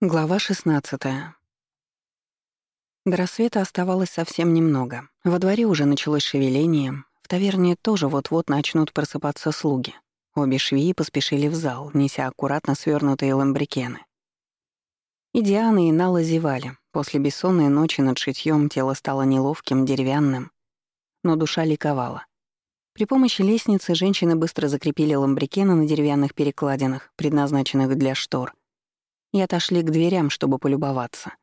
Глава 16. До рассвета оставалось совсем немного. Во дворе уже началось шевеление. В таверне тоже вот-вот начнут просыпаться слуги. Обе швеи поспешили в зал, неся аккуратно свернутые ламбрикены. И Диана, и Нала зевали. После бессонной ночи над шитьем тело стало неловким, деревянным, но душа ликовала. При помощи лестницы женщины быстро закрепили ламбрикены на деревянных перекладинах, предназначенных для штор, и отошли к дверям, чтобы полюбоваться.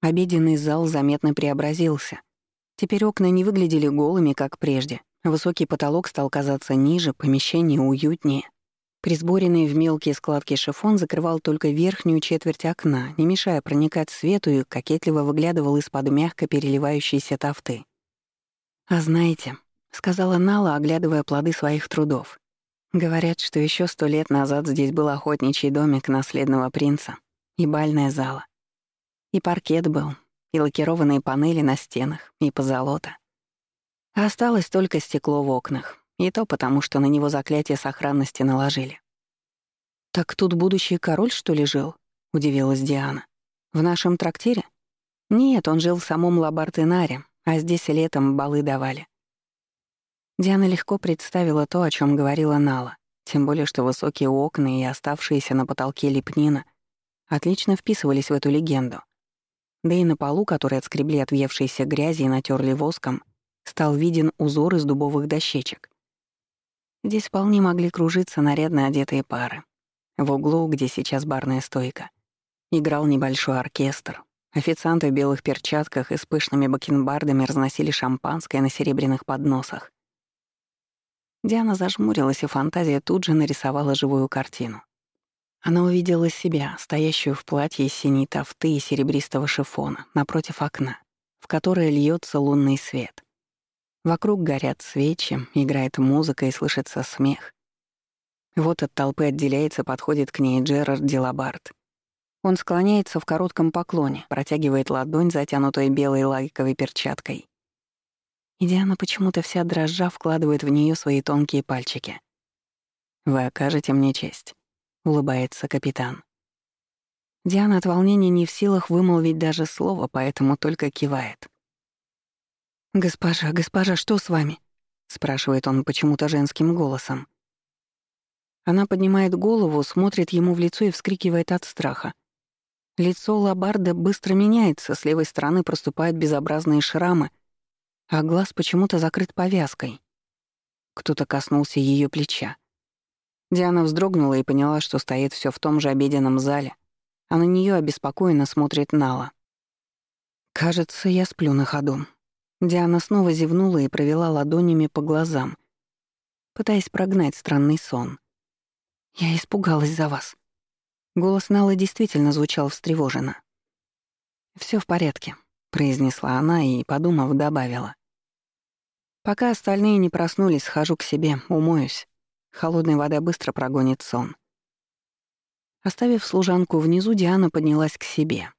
Обеденный зал заметно преобразился. Теперь окна не выглядели голыми, как прежде. Высокий потолок стал казаться ниже, помещение уютнее. Присборенный в мелкие складки шифон закрывал только верхнюю четверть окна, не мешая проникать свету и кокетливо выглядывал из-под мягко переливающейся тафты. «А знаете», — сказала Нала, оглядывая плоды своих трудов, Говорят, что еще сто лет назад здесь был охотничий домик наследного принца и бальная зала. И паркет был, и лакированные панели на стенах, и позолота. А осталось только стекло в окнах, и то потому, что на него заклятие сохранности наложили. «Так тут будущий король, что ли, жил?» — удивилась Диана. «В нашем трактире?» «Нет, он жил в самом Лабартенаре, а здесь летом балы давали. Диана легко представила то, о чем говорила Нала, тем более что высокие окна и оставшиеся на потолке лепнина отлично вписывались в эту легенду. Да и на полу, который отскребли от въевшейся грязи и натерли воском, стал виден узор из дубовых дощечек. Здесь вполне могли кружиться нарядно одетые пары. В углу, где сейчас барная стойка, играл небольшой оркестр. Официанты в белых перчатках и с пышными бакенбардами разносили шампанское на серебряных подносах. Диана зажмурилась, и фантазия тут же нарисовала живую картину. Она увидела себя, стоящую в платье из синей тафты и серебристого шифона, напротив окна, в которое льется лунный свет. Вокруг горят свечи, играет музыка и слышится смех. Вот от толпы отделяется, подходит к ней Джерард Дилабард. Он склоняется в коротком поклоне, протягивает ладонь, затянутой белой лайковой перчаткой. И Диана почему-то вся дрожжа вкладывает в нее свои тонкие пальчики. «Вы окажете мне честь», — улыбается капитан. Диана от волнения не в силах вымолвить даже слово, поэтому только кивает. «Госпожа, госпожа, что с вами?» — спрашивает он почему-то женским голосом. Она поднимает голову, смотрит ему в лицо и вскрикивает от страха. Лицо Лабарда быстро меняется, с левой стороны проступают безобразные шрамы — а глаз почему-то закрыт повязкой. Кто-то коснулся ее плеча. Диана вздрогнула и поняла, что стоит все в том же обеденном зале, а на нее обеспокоенно смотрит Нала. «Кажется, я сплю на ходу». Диана снова зевнула и провела ладонями по глазам, пытаясь прогнать странный сон. «Я испугалась за вас». Голос Налы действительно звучал встревоженно. Все в порядке», произнесла она и, подумав, добавила. Пока остальные не проснулись, схожу к себе, умоюсь. Холодная вода быстро прогонит сон. Оставив служанку внизу, Диана поднялась к себе.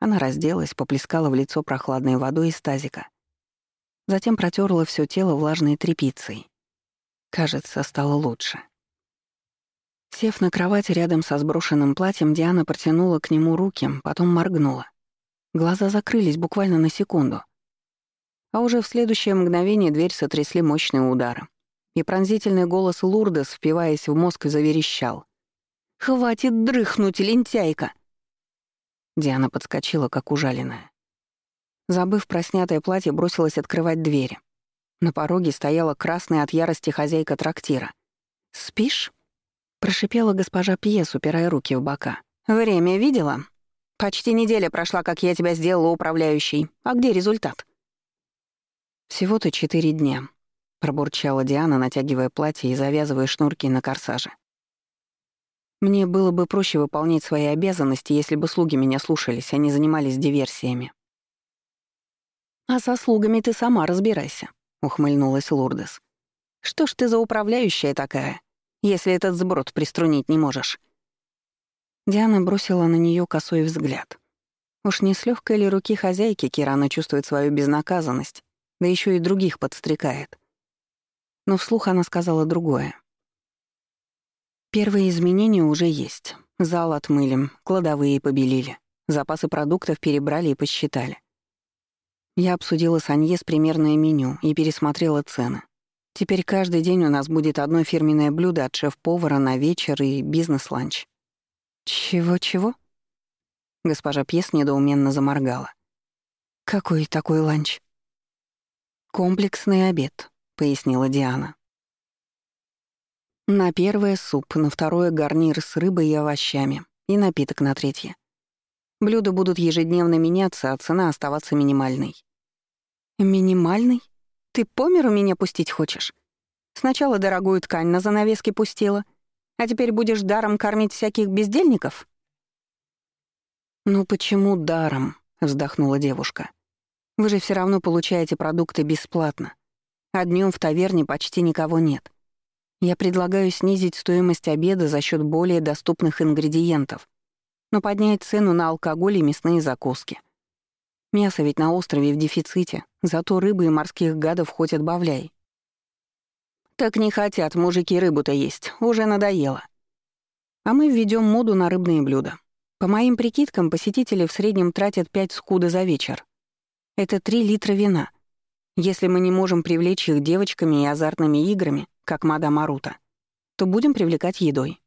Она разделась, поплескала в лицо прохладной водой из тазика. Затем протерла все тело влажной тряпицей. Кажется, стало лучше. Сев на кровать рядом со сброшенным платьем, Диана протянула к нему руки, потом моргнула. Глаза закрылись буквально на секунду. А уже в следующее мгновение дверь сотрясли мощные удары. И пронзительный голос Лурдес, впиваясь в мозг, заверещал. «Хватит дрыхнуть, лентяйка!» Диана подскочила, как ужаленная. Забыв про снятое платье, бросилась открывать двери. На пороге стояла красная от ярости хозяйка трактира. «Спишь?» — прошипела госпожа Пьес, упирая руки в бока. «Время видела?» Почти неделя прошла, как я тебя сделала управляющей. А где результат?» «Всего-то четыре дня», — пробурчала Диана, натягивая платье и завязывая шнурки на корсаже. «Мне было бы проще выполнять свои обязанности, если бы слуги меня слушались, а не занимались диверсиями». «А со слугами ты сама разбирайся», — ухмыльнулась Лурдес. «Что ж ты за управляющая такая, если этот сброд приструнить не можешь?» Диана бросила на нее косой взгляд. Уж не с легкой ли руки хозяйки Кирана чувствует свою безнаказанность, да еще и других подстрекает. Но вслух она сказала другое. Первые изменения уже есть. Зал отмыли, кладовые побелили. Запасы продуктов перебрали и посчитали. Я обсудила с Аньес примерное меню и пересмотрела цены. Теперь каждый день у нас будет одно фирменное блюдо от шеф-повара на вечер и бизнес-ланч. Чего-чего? Госпожа Пьес недоуменно заморгала. Какой такой ланч? Комплексный обед, пояснила Диана. На первое суп, на второе гарнир с рыбой и овощами, и напиток на третье. Блюда будут ежедневно меняться, а цена оставаться минимальной. «Минимальный? Ты по миру меня пустить хочешь? Сначала дорогую ткань на занавески пустила, а теперь будешь даром кормить всяких бездельников?» «Ну почему даром?» — вздохнула девушка. «Вы же все равно получаете продукты бесплатно, а днем в таверне почти никого нет. Я предлагаю снизить стоимость обеда за счет более доступных ингредиентов, но поднять цену на алкоголь и мясные закуски. Мясо ведь на острове в дефиците, зато рыбы и морских гадов хоть отбавляй. Так не хотят мужики рыбу-то есть, уже надоело. А мы введем моду на рыбные блюда. По моим прикидкам, посетители в среднем тратят 5 скуда за вечер. Это 3 литра вина. Если мы не можем привлечь их девочками и азартными играми, как мадам Арута, то будем привлекать едой.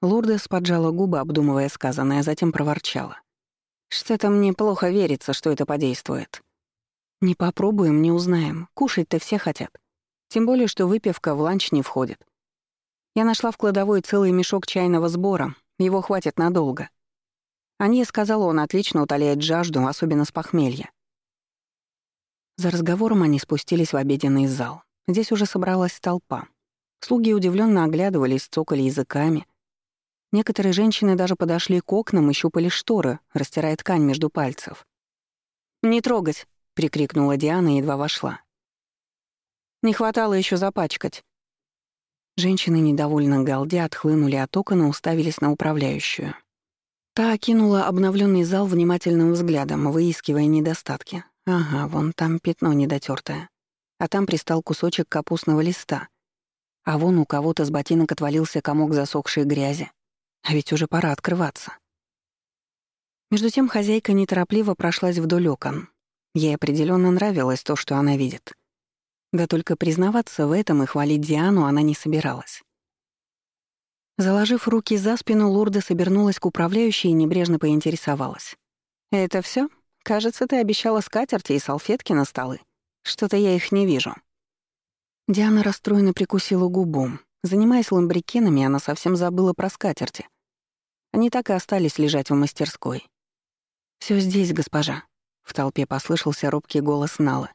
Лурдес поджала губы, обдумывая сказанное, а затем проворчала. «Что-то мне плохо верится, что это подействует. Не попробуем, не узнаем. Кушать-то все хотят. Тем более, что выпивка в ланч не входит. Я нашла в кладовой целый мешок чайного сбора. Его хватит надолго. Анье сказала, он отлично утоляет жажду, особенно с похмелья. За разговором они спустились в обеденный зал. Здесь уже собралась толпа. Слуги удивленно оглядывались, цокали языками, Некоторые женщины даже подошли к окнам и щупали шторы, растирая ткань между пальцев. «Не трогать!» — прикрикнула Диана и едва вошла. «Не хватало еще запачкать». Женщины, недовольно галдя, отхлынули от окна и уставились на управляющую. Та окинула обновленный зал внимательным взглядом, выискивая недостатки. Ага, вон там пятно недотёртое. А там пристал кусочек капустного листа. А вон у кого-то с ботинок отвалился комок засохшей грязи. А ведь уже пора открываться. Между тем хозяйка неторопливо прошлась вдоль окон. Ей определенно нравилось то, что она видит. Да только признаваться в этом и хвалить Диану она не собиралась. Заложив руки за спину, Лурда собернулась к управляющей и небрежно поинтересовалась. «Это все? Кажется, ты обещала скатерти и салфетки на столы. Что-то я их не вижу». Диана расстроенно прикусила губу. Занимаясь ламбрикенами, она совсем забыла про скатерти. Они так и остались лежать в мастерской. Все здесь, госпожа», — в толпе послышался робкий голос Налы.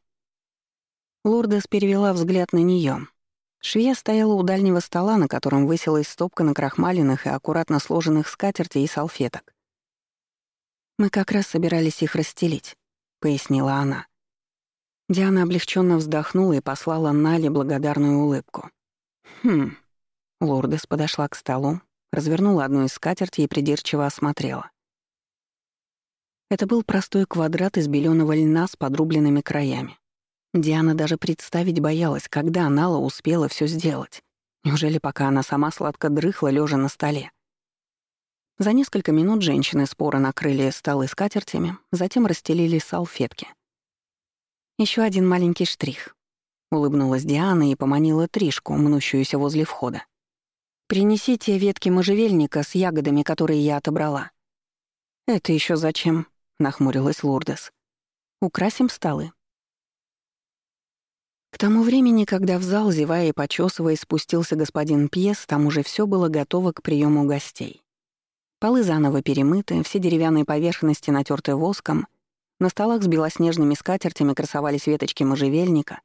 Лурдес перевела взгляд на нее. Швея стояла у дальнего стола, на котором высилась стопка накрахмаленных и аккуратно сложенных скатертей и салфеток. «Мы как раз собирались их расстелить», — пояснила она. Диана облегченно вздохнула и послала Нале благодарную улыбку. «Хм». Лордес подошла к столу, развернула одну из скатертей и придирчиво осмотрела. Это был простой квадрат из беленого льна с подрубленными краями. Диана даже представить боялась, когда Нала успела все сделать. Неужели пока она сама сладко дрыхла, лежа на столе? За несколько минут женщины споро накрыли столы скатертями, затем расстелили салфетки. Еще один маленький штрих. Улыбнулась Диана и поманила Тришку, мнущуюся возле входа. «Принесите ветки можжевельника с ягодами, которые я отобрала». «Это еще зачем?» — нахмурилась Лурдес. «Украсим столы». К тому времени, когда в зал, зевая и почесывая, спустился господин Пьес, там уже все было готово к приему гостей. Полы заново перемыты, все деревянные поверхности натерты воском, на столах с белоснежными скатертями красовались веточки можжевельника,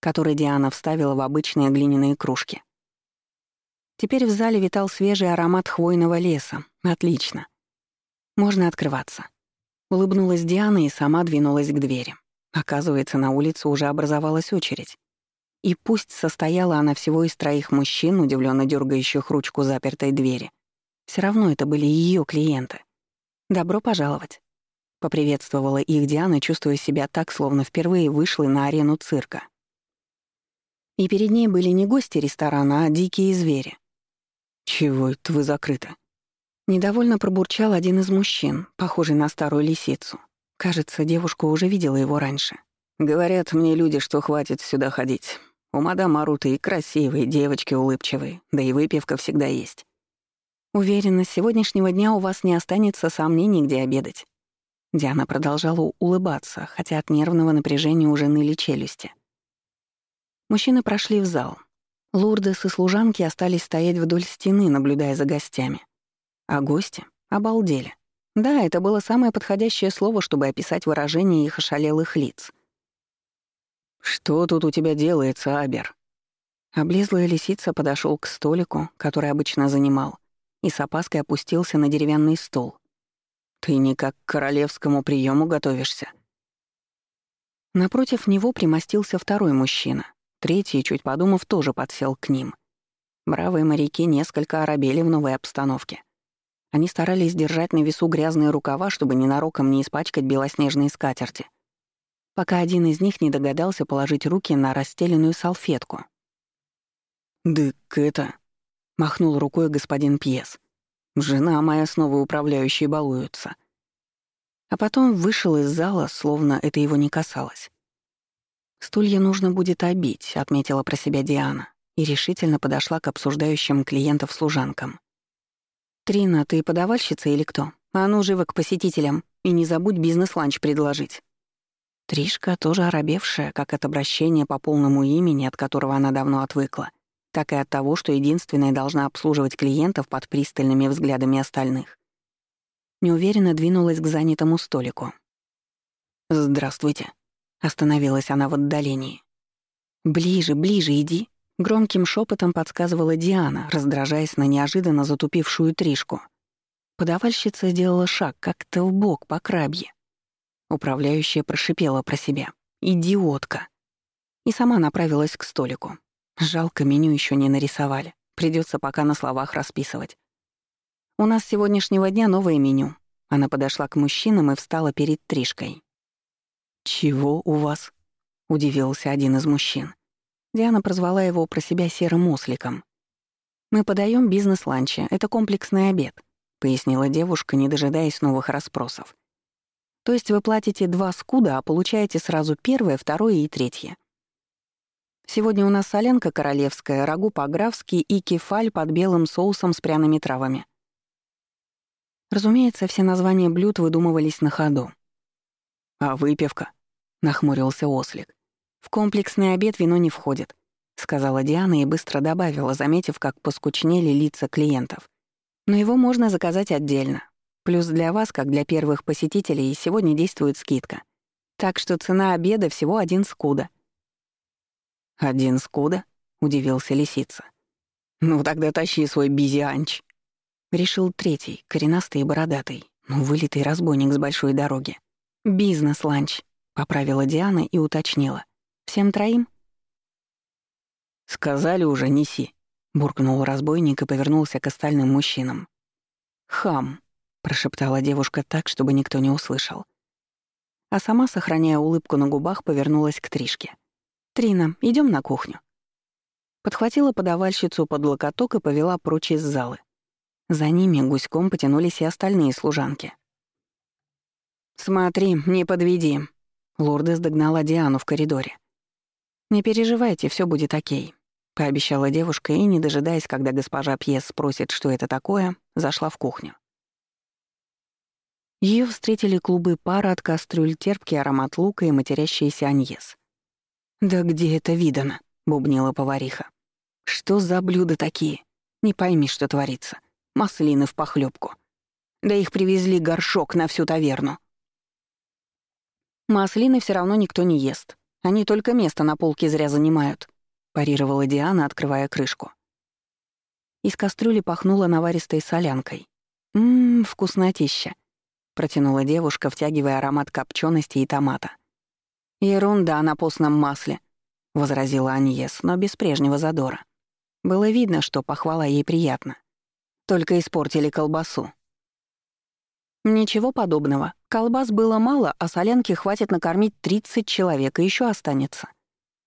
который Диана вставила в обычные глиняные кружки. Теперь в зале витал свежий аромат хвойного леса. Отлично. Можно открываться. Улыбнулась Диана и сама двинулась к двери. Оказывается, на улице уже образовалась очередь. И пусть состояла она всего из троих мужчин, удивленно дергающих ручку запертой двери, все равно это были ее клиенты. «Добро пожаловать», — поприветствовала их Диана, чувствуя себя так, словно впервые вышла на арену цирка. И перед ней были не гости ресторана, а дикие звери. «Чего это вы закрыты?» Недовольно пробурчал один из мужчин, похожий на старую лисицу. Кажется, девушка уже видела его раньше. «Говорят мне люди, что хватит сюда ходить. У мадам Аруты и красивые, девочки улыбчивые, да и выпивка всегда есть. Уверена, с сегодняшнего дня у вас не останется сомнений, где обедать». Диана продолжала улыбаться, хотя от нервного напряжения уже ныли челюсти. Мужчины прошли в зал. Лурдес и служанки остались стоять вдоль стены, наблюдая за гостями. А гости обалдели. Да, это было самое подходящее слово, чтобы описать выражение их ошалелых лиц. «Что тут у тебя делается, Абер?» Облезлая лисица подошел к столику, который обычно занимал, и с опаской опустился на деревянный стол. «Ты не как к королевскому приему готовишься?» Напротив него примостился второй мужчина. Третий, чуть подумав, тоже подсел к ним. Бравые моряки несколько оробели в новой обстановке. Они старались держать на весу грязные рукава, чтобы ненароком не испачкать белоснежные скатерти. Пока один из них не догадался положить руки на расстеленную салфетку. «Дык это...» — махнул рукой господин Пьес. «Жена моя с новой управляющей балуются». А потом вышел из зала, словно это его не касалось. «Стулья нужно будет обить», — отметила про себя Диана и решительно подошла к обсуждающим клиентов служанкам. «Трина, ты подавальщица или кто? А ну, живо к посетителям, и не забудь бизнес-ланч предложить». Тришка, тоже оробевшая, как от обращения по полному имени, от которого она давно отвыкла, так и от того, что единственная должна обслуживать клиентов под пристальными взглядами остальных. Неуверенно двинулась к занятому столику. «Здравствуйте», — остановилась она в отдалении. «Ближе, ближе иди», Громким шепотом подсказывала Диана, раздражаясь на неожиданно затупившую Тришку. Подавальщица сделала шаг как-то в бок по крабье. Управляющая прошипела про себя. «Идиотка!» И сама направилась к столику. Жалко, меню еще не нарисовали. Придется пока на словах расписывать. «У нас с сегодняшнего дня новое меню». Она подошла к мужчинам и встала перед Тришкой. «Чего у вас?» — удивился один из мужчин. Диана прозвала его про себя серым осликом. «Мы подаем бизнес-ланчи, это комплексный обед», — пояснила девушка, не дожидаясь новых расспросов. «То есть вы платите два скуда, а получаете сразу первое, второе и третье. Сегодня у нас солянка королевская, рагу по-графски и кефаль под белым соусом с пряными травами». Разумеется, все названия блюд выдумывались на ходу. «А выпивка?» — нахмурился ослик. «В комплексный обед вино не входит», — сказала Диана и быстро добавила, заметив, как поскучнели лица клиентов. «Но его можно заказать отдельно. Плюс для вас, как для первых посетителей, сегодня действует скидка. Так что цена обеда всего один скуда». «Один скуда?» — удивился лисица. «Ну тогда тащи свой бизианч». Решил третий, коренастый и бородатый, но вылитый разбойник с большой дороги. «Бизнес-ланч», — поправила Диана и уточнила. Всем троим?» «Сказали уже, неси», — буркнул разбойник и повернулся к остальным мужчинам. «Хам», — прошептала девушка так, чтобы никто не услышал. А сама, сохраняя улыбку на губах, повернулась к Тришке. «Трина, идем на кухню». Подхватила подавальщицу под локоток и повела прочь из залы. За ними гуськом потянулись и остальные служанки. «Смотри, не подведи», — Лордес догнала Диану в коридоре. «Не переживайте, все будет окей», — пообещала девушка и, не дожидаясь, когда госпожа Пьес спросит, что это такое, зашла в кухню. Ее встретили клубы пара от кастрюль, терпкий аромат лука и матерящийся аньес. «Да где это видано?» — бубнила повариха. «Что за блюда такие? Не пойми, что творится. Маслины в похлебку. Да их привезли горшок на всю таверну». «Маслины все равно никто не ест», они только место на полке зря занимают», — парировала Диана, открывая крышку. Из кастрюли пахнуло наваристой солянкой. «Ммм, вкуснотища», — протянула девушка, втягивая аромат копчености и томата. «Ерунда на постном масле», — возразила Аньес, но без прежнего задора. Было видно, что похвала ей приятна. Только испортили колбасу. Ничего подобного. Колбас было мало, а солянки хватит накормить 30 человек, и еще останется.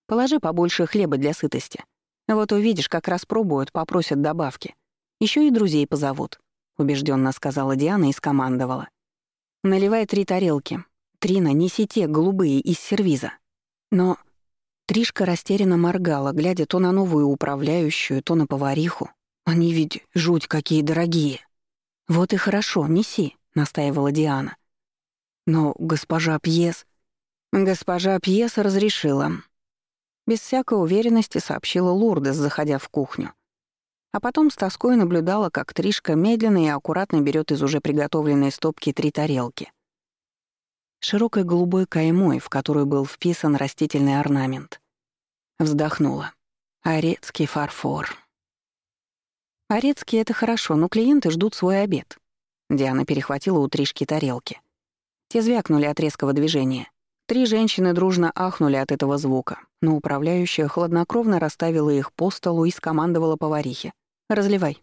Положи побольше хлеба для сытости. Вот увидишь, как распробуют, попросят добавки. Еще и друзей позовут. убежденно сказала Диана и скомандовала. «Наливай три тарелки. Трина, неси те, голубые, из сервиза». Но Тришка растерянно моргала, глядя то на новую управляющую, то на повариху. «Они ведь жуть какие дорогие». «Вот и хорошо, неси», — настаивала Диана. «Но госпожа Пьес...» «Госпожа Пьес разрешила». Без всякой уверенности сообщила Лурдес, заходя в кухню. А потом с тоской наблюдала, как Тришка медленно и аккуратно берет из уже приготовленной стопки три тарелки. Широкой голубой каймой, в которую был вписан растительный орнамент. Вздохнула. Орецкий фарфор. Орецкий — это хорошо, но клиенты ждут свой обед. Диана перехватила у Тришки тарелки. Те звякнули от резкого движения. Три женщины дружно ахнули от этого звука, но управляющая хладнокровно расставила их по столу и скомандовала поварихе. Разливай».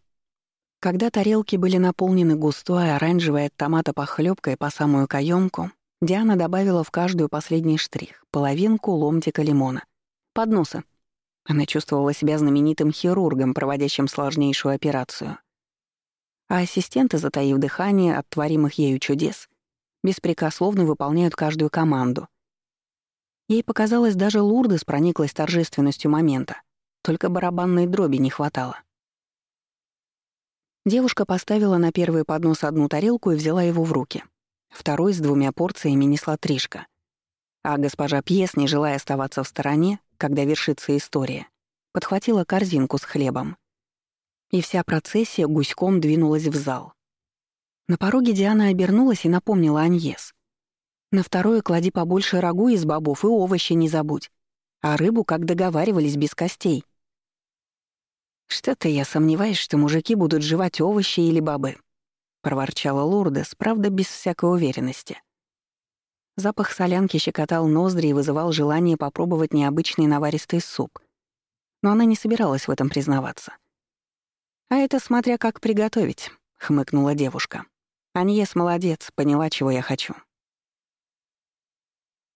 Когда тарелки были наполнены густой оранжевой от томата похлёбкой по самую каёмку, Диана добавила в каждую последний штрих — половинку ломтика лимона. Подноса. Она чувствовала себя знаменитым хирургом, проводящим сложнейшую операцию. А ассистенты, затаив дыхание от творимых ею чудес, беспрекословно выполняют каждую команду. Ей показалось, даже Лурдес прониклась торжественностью момента, только барабанной дроби не хватало. Девушка поставила на первый поднос одну тарелку и взяла его в руки. Второй с двумя порциями несла Тришка. А госпожа Пьес, не желая оставаться в стороне, когда вершится история, подхватила корзинку с хлебом. И вся процессия гуськом двинулась в зал. На пороге Диана обернулась и напомнила Аньес. «На второе клади побольше рагу из бобов и овощи не забудь. А рыбу, как договаривались, без костей. «Что-то я сомневаюсь, что мужики будут жевать овощи или бобы», — проворчала Лурдес, правда, без всякой уверенности. Запах солянки щекотал ноздри и вызывал желание попробовать необычный наваристый суп. Но она не собиралась в этом признаваться. «А это смотря как приготовить», — хмыкнула девушка. «Аньес молодец, поняла, чего я хочу.